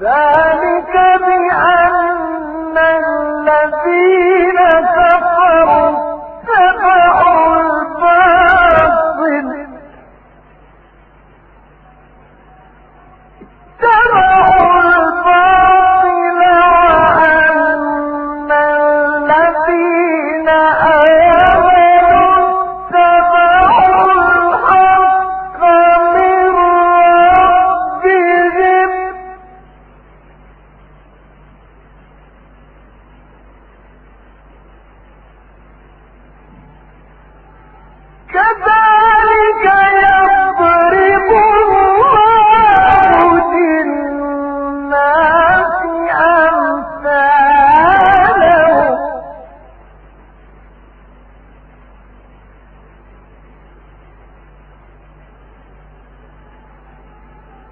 ذلك بأن الذين كفروا اتبعوا الباطل. اتبعوا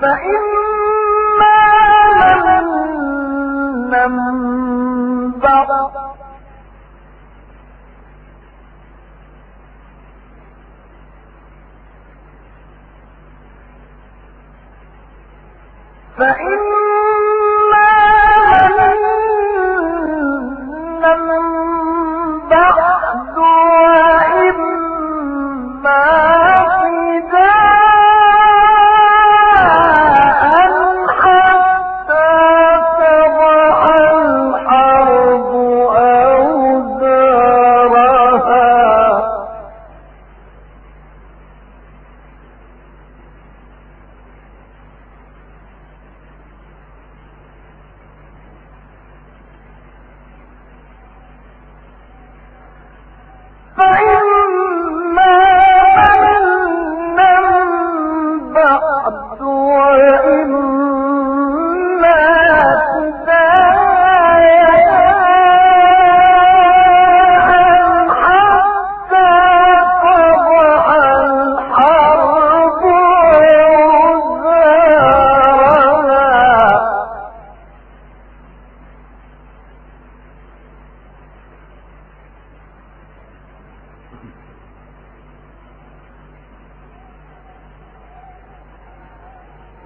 فإما لننبأ فإما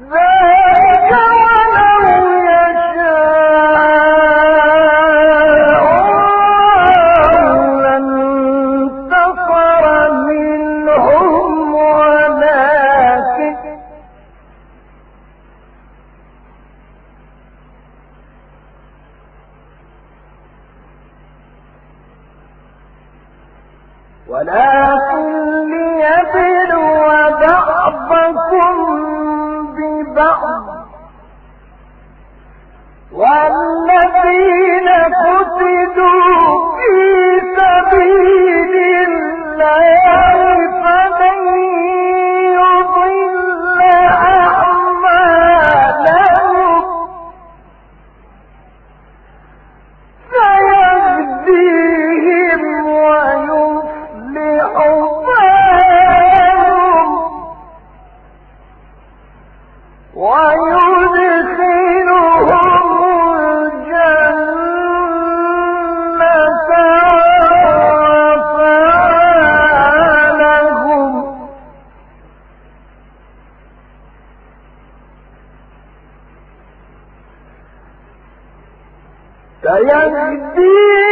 ذلك ولكن ليبلو بعضكم ببعض والذين سيهديه